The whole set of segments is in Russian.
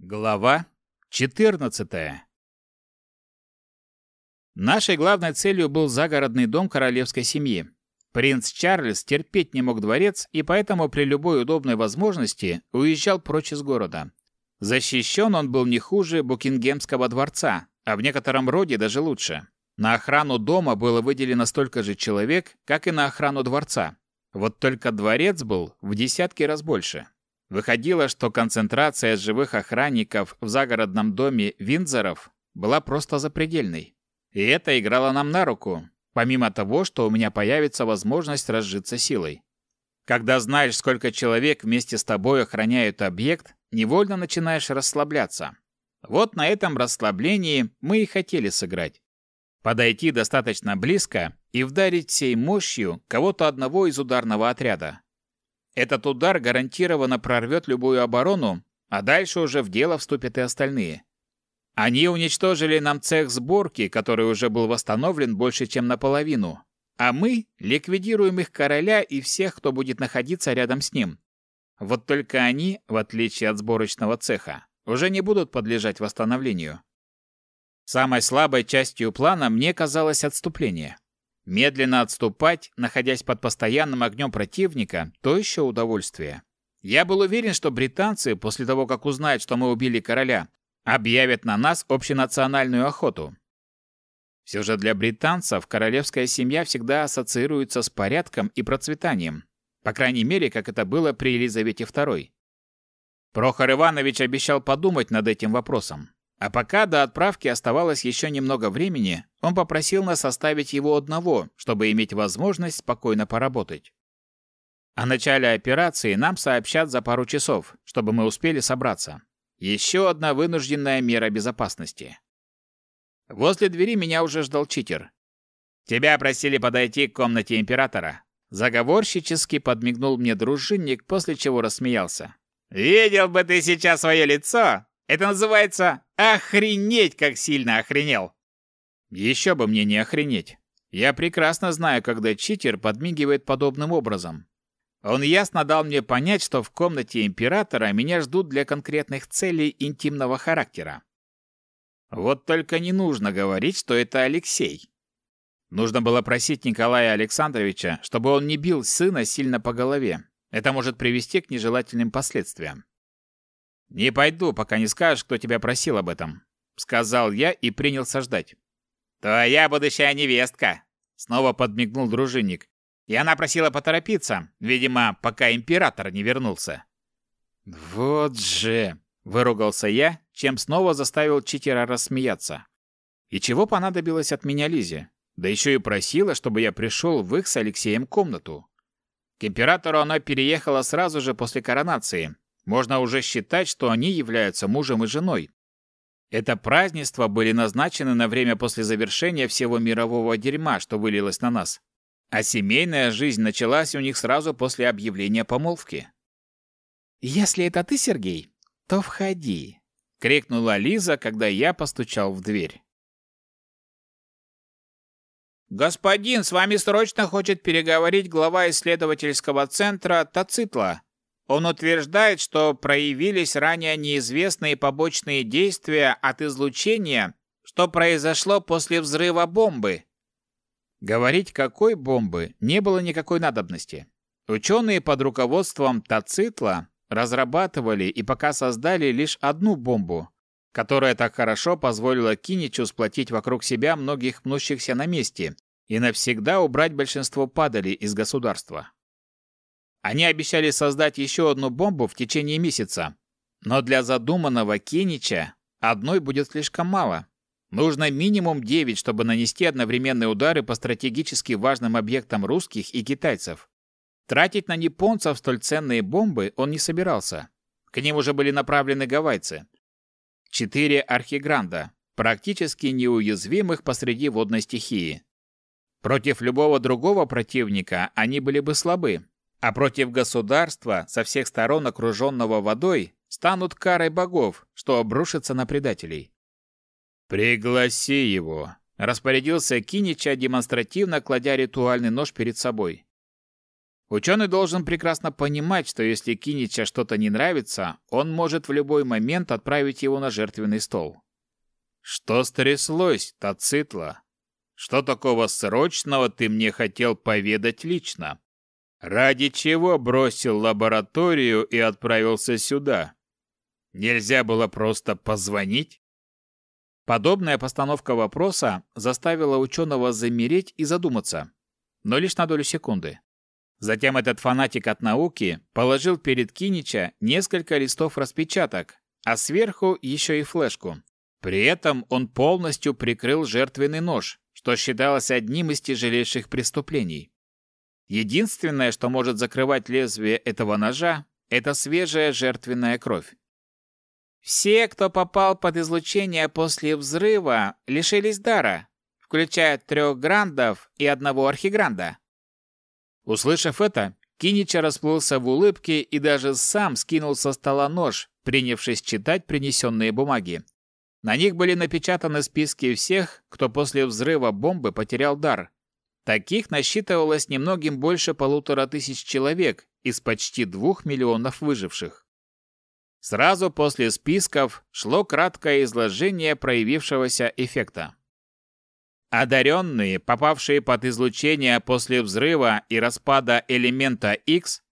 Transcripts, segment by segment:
Глава 14. Нашей главной целью был загородный дом королевской семьи. Принц Чарльз терпеть не мог дворец и поэтому при любой удобной возможности уезжал прочь из города. Защищен он был не хуже Букингемского дворца, а в некотором роде даже лучше. На охрану дома было выделено столько же человек, как и на охрану дворца. Вот только дворец был в десятки раз больше. Выходило, что концентрация живых охранников в загородном доме Виндзоров была просто запредельной. И это играло нам на руку, помимо того, что у меня появится возможность разжиться силой. Когда знаешь, сколько человек вместе с тобой охраняют объект, невольно начинаешь расслабляться. Вот на этом расслаблении мы и хотели сыграть. Подойти достаточно близко и вдарить всей мощью кого-то одного из ударного отряда. Этот удар гарантированно прорвет любую оборону, а дальше уже в дело вступят и остальные. Они уничтожили нам цех сборки, который уже был восстановлен больше, чем наполовину, а мы ликвидируем их короля и всех, кто будет находиться рядом с ним. Вот только они, в отличие от сборочного цеха, уже не будут подлежать восстановлению. Самой слабой частью плана мне казалось отступление. Медленно отступать, находясь под постоянным огнем противника, то еще удовольствие. Я был уверен, что британцы, после того, как узнают, что мы убили короля, объявят на нас общенациональную охоту. Все же для британцев королевская семья всегда ассоциируется с порядком и процветанием. По крайней мере, как это было при Елизавете II. Прохор Иванович обещал подумать над этим вопросом. А пока до отправки оставалось еще немного времени, он попросил нас оставить его одного, чтобы иметь возможность спокойно поработать. О начале операции нам сообщат за пару часов, чтобы мы успели собраться. Еще одна вынужденная мера безопасности. Возле двери меня уже ждал читер. «Тебя просили подойти к комнате императора». Заговорщически подмигнул мне дружинник, после чего рассмеялся. «Видел бы ты сейчас свое лицо! Это называется охренеть, как сильно охренел!» Еще бы мне не охренеть. Я прекрасно знаю, когда читер подмигивает подобным образом. Он ясно дал мне понять, что в комнате императора меня ждут для конкретных целей интимного характера. Вот только не нужно говорить, что это Алексей. Нужно было просить Николая Александровича, чтобы он не бил сына сильно по голове. Это может привести к нежелательным последствиям. «Не пойду, пока не скажешь, кто тебя просил об этом», — сказал я и принялся ждать. «Твоя будущая невестка!» — снова подмигнул дружинник. И она просила поторопиться, видимо, пока император не вернулся. «Вот же!» — выругался я, чем снова заставил читера рассмеяться. «И чего понадобилось от меня Лизе? Да еще и просила, чтобы я пришел в их с Алексеем комнату. К императору она переехала сразу же после коронации. Можно уже считать, что они являются мужем и женой. Это празднества были назначены на время после завершения всего мирового дерьма, что вылилось на нас. А семейная жизнь началась у них сразу после объявления помолвки. «Если это ты, Сергей, то входи», — крикнула Лиза, когда я постучал в дверь. «Господин, с вами срочно хочет переговорить глава исследовательского центра Тацитла», он утверждает, что проявились ранее неизвестные побочные действия от излучения, что произошло после взрыва бомбы. Говорить какой бомбы не было никакой надобности. Ученые под руководством Тацитла разрабатывали и пока создали лишь одну бомбу, которая так хорошо позволила Киничу сплотить вокруг себя многих мнущихся на месте и навсегда убрать большинство падали из государства. Они обещали создать еще одну бомбу в течение месяца. Но для задуманного Кенича одной будет слишком мало. Нужно минимум 9, чтобы нанести одновременные удары по стратегически важным объектам русских и китайцев. Тратить на японцев столь ценные бомбы он не собирался. К ним уже были направлены гавайцы. Четыре архигранда, практически неуязвимых посреди водной стихии. Против любого другого противника они были бы слабы, а против государства, со всех сторон окруженного водой, станут карой богов, что обрушится на предателей. «Пригласи его», — распорядился Кинича, демонстративно кладя ритуальный нож перед собой. Ученый должен прекрасно понимать, что если Кинича что-то не нравится, он может в любой момент отправить его на жертвенный стол. Что стряслось, Тацитла? Что такого срочного ты мне хотел поведать лично? Ради чего бросил лабораторию и отправился сюда? Нельзя было просто позвонить? Подобная постановка вопроса заставила ученого замереть и задуматься, но лишь на долю секунды. Затем этот фанатик от науки положил перед Кинича несколько листов распечаток, а сверху еще и флешку. При этом он полностью прикрыл жертвенный нож, что считалось одним из тяжелейших преступлений. Единственное, что может закрывать лезвие этого ножа, это свежая жертвенная кровь. Все, кто попал под излучение после взрыва, лишились дара, включая трех грандов и одного архигранда. Услышав это, Кинича расплылся в улыбке и даже сам скинул со стола нож, принявшись читать принесенные бумаги. На них были напечатаны списки всех, кто после взрыва бомбы потерял дар. Таких насчитывалось немногим больше полутора тысяч человек из почти двух миллионов выживших. Сразу после списков шло краткое изложение проявившегося эффекта. Одаренные, попавшие под излучение после взрыва и распада элемента X,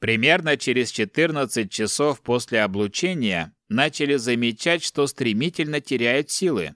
примерно через 14 часов после облучения начали замечать, что стремительно теряют силы.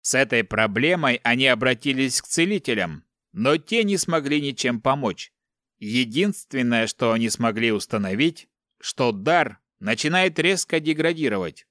С этой проблемой они обратились к целителям, но те не смогли ничем помочь. Единственное, что они смогли установить, что дар начинает резко деградировать.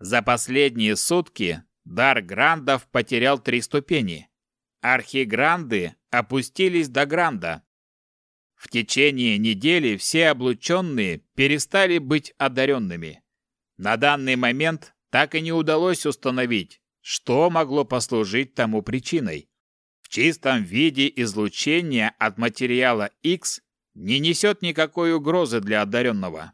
За последние сутки дар грандов потерял три ступени. Архигранды опустились до гранда. В течение недели все облученные перестали быть одаренными. На данный момент так и не удалось установить, что могло послужить тому причиной. Чистом виде излучение от материала X не несет никакой угрозы для одаренного.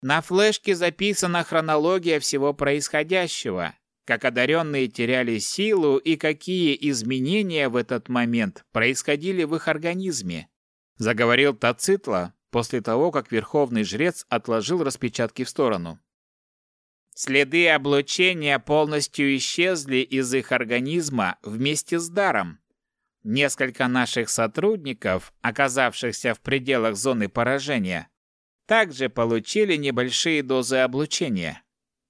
На флешке записана хронология всего происходящего, как одаренные теряли силу и какие изменения в этот момент происходили в их организме, заговорил Тацитла после того, как верховный жрец отложил распечатки в сторону. Следы облучения полностью исчезли из их организма вместе с даром. Несколько наших сотрудников, оказавшихся в пределах зоны поражения, также получили небольшие дозы облучения.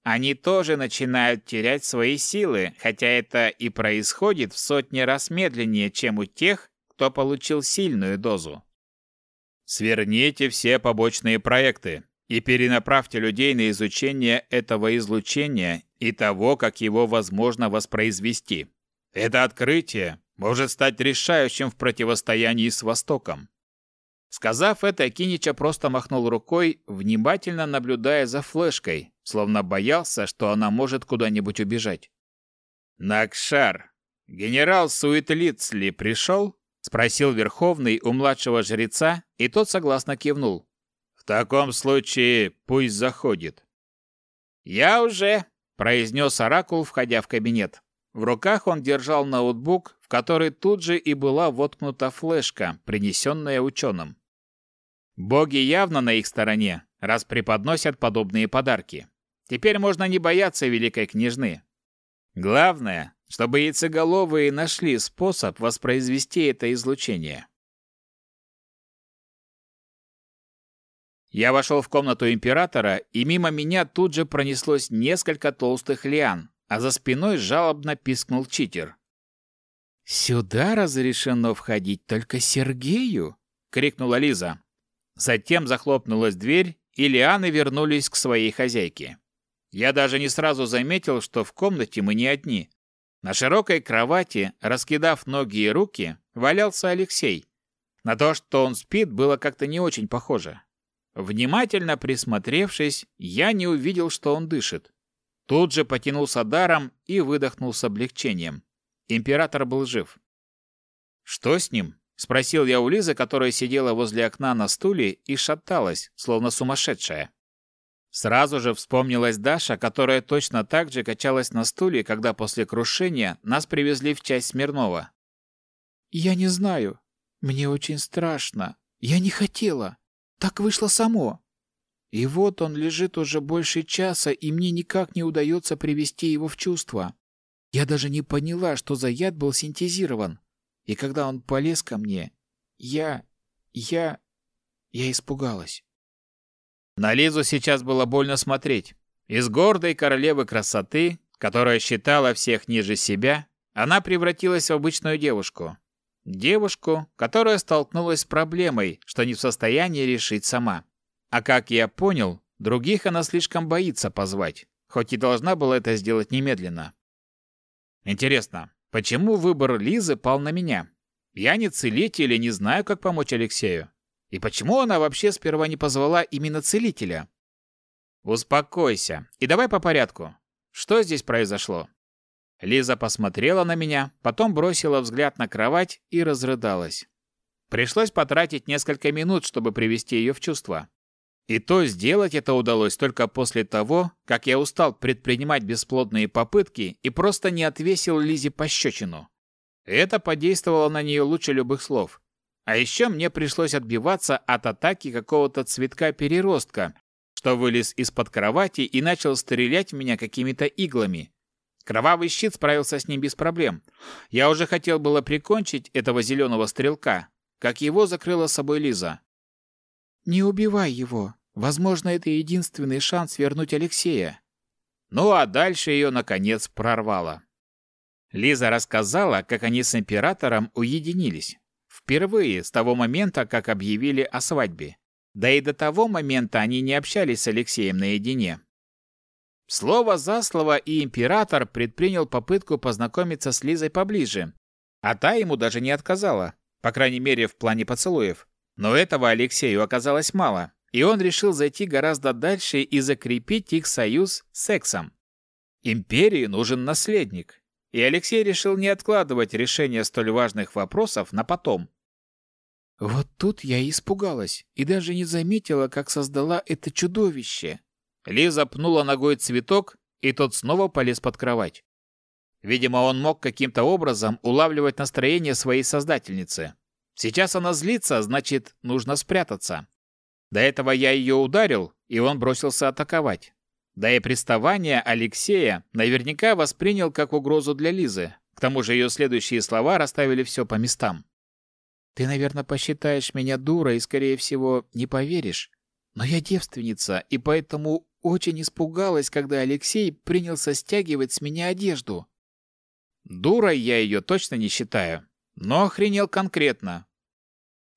Они тоже начинают терять свои силы, хотя это и происходит в сотни раз медленнее, чем у тех, кто получил сильную дозу. Сверните все побочные проекты, и перенаправьте людей на изучение этого излучения и того, как его возможно воспроизвести. Это открытие может стать решающим в противостоянии с Востоком. Сказав это, Кинича просто махнул рукой, внимательно наблюдая за флешкой, словно боялся, что она может куда-нибудь убежать. «Накшар, генерал Суетлицли пришел?» — спросил Верховный у младшего жреца, и тот согласно кивнул таком случае пусть заходит. Я уже, произнес оракул, входя в кабинет. В руках он держал ноутбук, в который тут же и была воткнута флешка, принесенная ученым. Боги явно на их стороне, раз преподносят подобные подарки. Теперь можно не бояться великой княжны. Главное, чтобы яйцеголовые нашли способ воспроизвести это излучение. Я вошел в комнату императора, и мимо меня тут же пронеслось несколько толстых лиан, а за спиной жалобно пискнул читер. «Сюда разрешено входить только Сергею!» — крикнула Лиза. Затем захлопнулась дверь, и лианы вернулись к своей хозяйке. Я даже не сразу заметил, что в комнате мы не одни. На широкой кровати, раскидав ноги и руки, валялся Алексей. На то, что он спит, было как-то не очень похоже. Внимательно присмотревшись, я не увидел, что он дышит. Тут же потянулся даром и выдохнул с облегчением. Император был жив. «Что с ним?» — спросил я у Лизы, которая сидела возле окна на стуле и шаталась, словно сумасшедшая. Сразу же вспомнилась Даша, которая точно так же качалась на стуле, когда после крушения нас привезли в часть Смирнова. «Я не знаю. Мне очень страшно», Я не хотела. Так вышло само. И вот он лежит уже больше часа, и мне никак не удается привести его в чувство. Я даже не поняла, что за яд был синтезирован. И когда он полез ко мне, я... я... я испугалась. На Лизу сейчас было больно смотреть. Из гордой королевы красоты, которая считала всех ниже себя, она превратилась в обычную девушку. Девушку, которая столкнулась с проблемой, что не в состоянии решить сама. А как я понял, других она слишком боится позвать, хоть и должна была это сделать немедленно. Интересно, почему выбор Лизы пал на меня? Я не целитель и не знаю, как помочь Алексею. И почему она вообще сперва не позвала именно целителя? Успокойся и давай по порядку. Что здесь произошло? Лиза посмотрела на меня, потом бросила взгляд на кровать и разрыдалась. Пришлось потратить несколько минут, чтобы привести ее в чувство. И то сделать это удалось только после того, как я устал предпринимать бесплодные попытки и просто не отвесил Лизе пощечину. Это подействовало на нее лучше любых слов. А еще мне пришлось отбиваться от атаки какого-то цветка-переростка, что вылез из-под кровати и начал стрелять в меня какими-то иглами, Кровавый щит справился с ним без проблем. Я уже хотел было прикончить этого зеленого стрелка, как его закрыла собой Лиза. «Не убивай его. Возможно, это единственный шанс вернуть Алексея». Ну а дальше ее, наконец, прорвало. Лиза рассказала, как они с императором уединились. Впервые с того момента, как объявили о свадьбе. Да и до того момента они не общались с Алексеем наедине. Слово за слово и император предпринял попытку познакомиться с Лизой поближе, а та ему даже не отказала, по крайней мере в плане поцелуев. Но этого Алексею оказалось мало, и он решил зайти гораздо дальше и закрепить их союз сексом. Империи нужен наследник, и Алексей решил не откладывать решение столь важных вопросов на потом. Вот тут я испугалась и даже не заметила, как создала это чудовище. Лиза пнула ногой цветок, и тот снова полез под кровать. Видимо, он мог каким-то образом улавливать настроение своей создательницы. Сейчас она злится, значит, нужно спрятаться. До этого я ее ударил, и он бросился атаковать. Да и приставание Алексея наверняка воспринял как угрозу для Лизы. К тому же ее следующие слова расставили все по местам. «Ты, наверное, посчитаешь меня дурой и, скорее всего, не поверишь. Но я девственница, и поэтому очень испугалась, когда Алексей принялся стягивать с меня одежду. Дурой я ее точно не считаю, но охренел конкретно.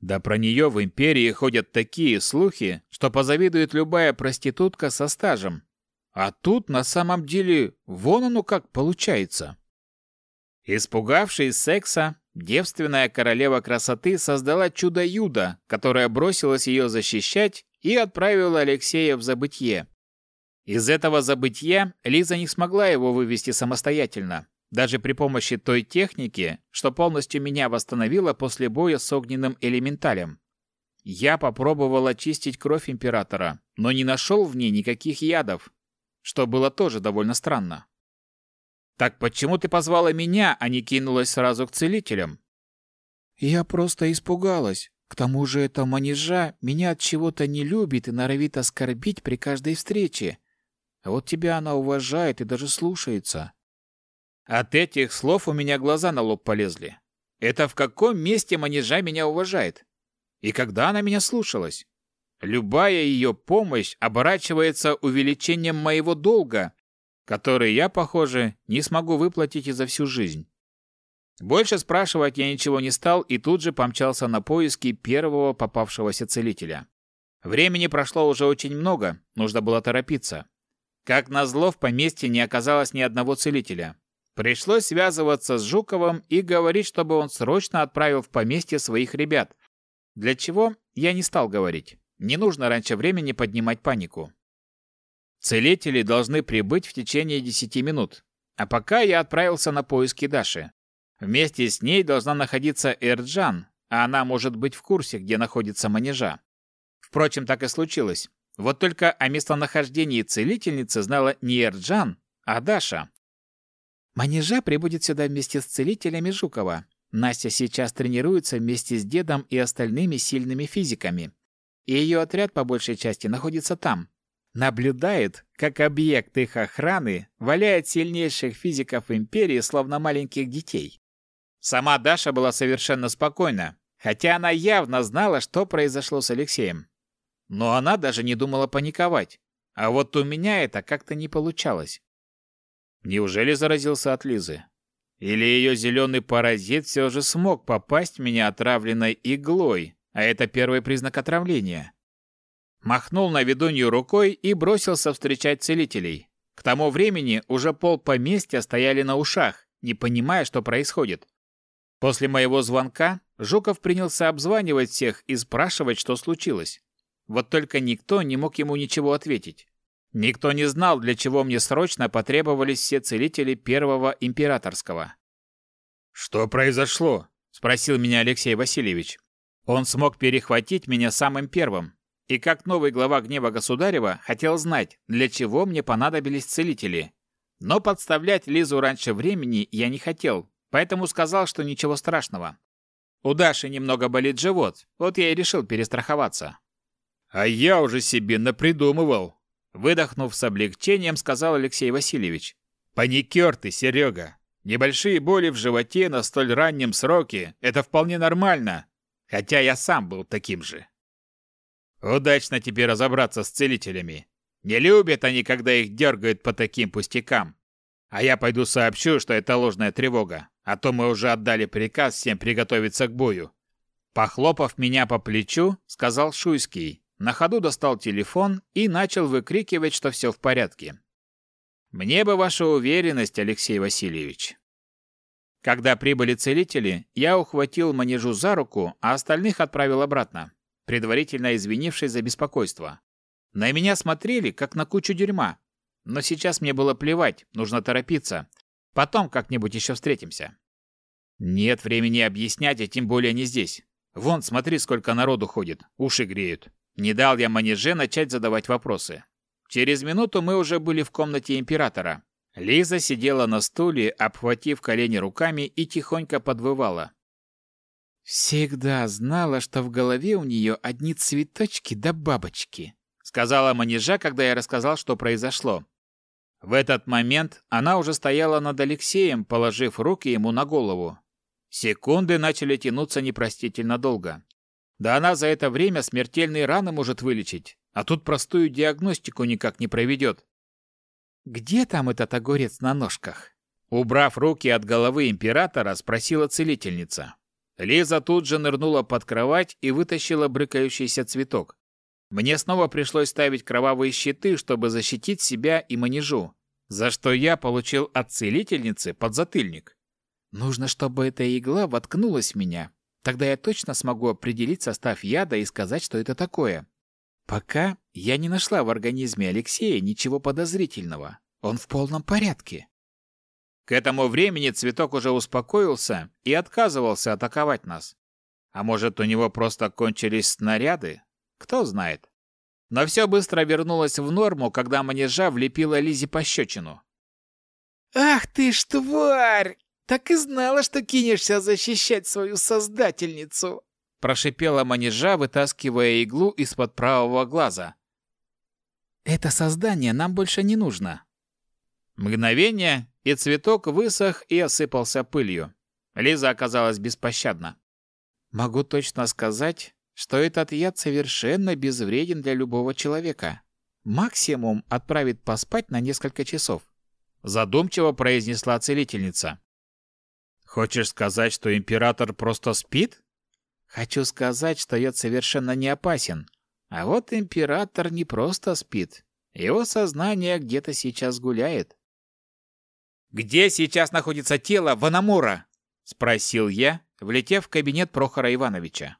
Да про нее в империи ходят такие слухи, что позавидует любая проститутка со стажем. А тут на самом деле вон оно как получается. Испугавшись секса, девственная королева красоты создала чудо-юдо, которое бросилось ее защищать и отправила Алексея в забытье. Из этого забытья Лиза не смогла его вывести самостоятельно, даже при помощи той техники, что полностью меня восстановила после боя с огненным элементалем. Я попробовал очистить кровь императора, но не нашел в ней никаких ядов, что было тоже довольно странно. «Так почему ты позвала меня, а не кинулась сразу к целителям?» «Я просто испугалась. К тому же эта манежа меня от чего-то не любит и норовит оскорбить при каждой встрече. А вот тебя она уважает и даже слушается. От этих слов у меня глаза на лоб полезли. Это в каком месте манежа меня уважает? И когда она меня слушалась? Любая ее помощь оборачивается увеличением моего долга, который я, похоже, не смогу выплатить и за всю жизнь. Больше спрашивать я ничего не стал и тут же помчался на поиски первого попавшегося целителя. Времени прошло уже очень много, нужно было торопиться. Как назло, в поместье не оказалось ни одного целителя. Пришлось связываться с Жуковым и говорить, чтобы он срочно отправил в поместье своих ребят. Для чего, я не стал говорить. Не нужно раньше времени поднимать панику. Целители должны прибыть в течение 10 минут. А пока я отправился на поиски Даши. Вместе с ней должна находиться Эрджан, а она может быть в курсе, где находится манежа. Впрочем, так и случилось. Вот только о местонахождении целительницы знала не Эрджан, а Даша. Манежа прибудет сюда вместе с целителями Жукова. Настя сейчас тренируется вместе с дедом и остальными сильными физиками. И ее отряд по большей части находится там. Наблюдает, как объект их охраны валяет сильнейших физиков Империи, словно маленьких детей. Сама Даша была совершенно спокойна, хотя она явно знала, что произошло с Алексеем. Но она даже не думала паниковать. А вот у меня это как-то не получалось. Неужели заразился от Лизы? Или ее зеленый паразит все же смог попасть в меня отравленной иглой, а это первый признак отравления? Махнул на ведунью рукой и бросился встречать целителей. К тому времени уже пол поместья стояли на ушах, не понимая, что происходит. После моего звонка Жуков принялся обзванивать всех и спрашивать, что случилось. Вот только никто не мог ему ничего ответить. Никто не знал, для чего мне срочно потребовались все целители первого императорского. «Что произошло?» – спросил меня Алексей Васильевич. Он смог перехватить меня самым первым. И как новый глава гнева государева хотел знать, для чего мне понадобились целители. Но подставлять Лизу раньше времени я не хотел, поэтому сказал, что ничего страшного. У Даши немного болит живот, вот я и решил перестраховаться. «А я уже себе напридумывал», Выдохнув с облегчением, сказал Алексей Васильевич. «Паникер ты, Серега! Небольшие боли в животе на столь раннем сроке – это вполне нормально, хотя я сам был таким же. Удачно тебе разобраться с целителями. Не любят они, когда их дергают по таким пустякам. А я пойду сообщу, что это ложная тревога, а то мы уже отдали приказ всем приготовиться к бою». Похлопав меня по плечу, сказал Шуйский, на ходу достал телефон и начал выкрикивать, что все в порядке. «Мне бы ваша уверенность, Алексей Васильевич». Когда прибыли целители, я ухватил манежу за руку, а остальных отправил обратно, предварительно извинившись за беспокойство. На меня смотрели, как на кучу дерьма. Но сейчас мне было плевать, нужно торопиться. Потом как-нибудь еще встретимся. Нет времени объяснять, а тем более не здесь. Вон, смотри, сколько народу ходит, уши греют. Не дал я манеже начать задавать вопросы. Через минуту мы уже были в комнате императора. Лиза сидела на стуле, обхватив колени руками и тихонько подвывала. «Всегда знала, что в голове у нее одни цветочки да бабочки», сказала манежа, когда я рассказал, что произошло. В этот момент она уже стояла над Алексеем, положив руки ему на голову. Секунды начали тянуться непростительно долго. Да она за это время смертельные раны может вылечить, а тут простую диагностику никак не проведет. «Где там этот огурец на ножках?» Убрав руки от головы императора, спросила целительница. Лиза тут же нырнула под кровать и вытащила брыкающийся цветок. Мне снова пришлось ставить кровавые щиты, чтобы защитить себя и манежу, за что я получил от целительницы подзатыльник. Нужно, чтобы эта игла воткнулась в меня, Тогда я точно смогу определить состав яда и сказать, что это такое. Пока я не нашла в организме Алексея ничего подозрительного. Он в полном порядке. К этому времени цветок уже успокоился и отказывался атаковать нас. А может, у него просто кончились снаряды? Кто знает. Но все быстро вернулось в норму, когда манежа влепила Лизе пощечину. «Ах ты ж тварь!» Так и знала, что кинешься защищать свою создательницу!» Прошипела манежа, вытаскивая иглу из-под правого глаза. «Это создание нам больше не нужно». Мгновение, и цветок высох и осыпался пылью. Лиза оказалась беспощадна. «Могу точно сказать, что этот яд совершенно безвреден для любого человека. Максимум отправит поспать на несколько часов», задумчиво произнесла целительница. Хочешь сказать, что император просто спит? Хочу сказать, что яд совершенно не опасен. А вот император не просто спит. Его сознание где-то сейчас гуляет. «Где сейчас находится тело Ванамура?» — спросил я, влетев в кабинет Прохора Ивановича.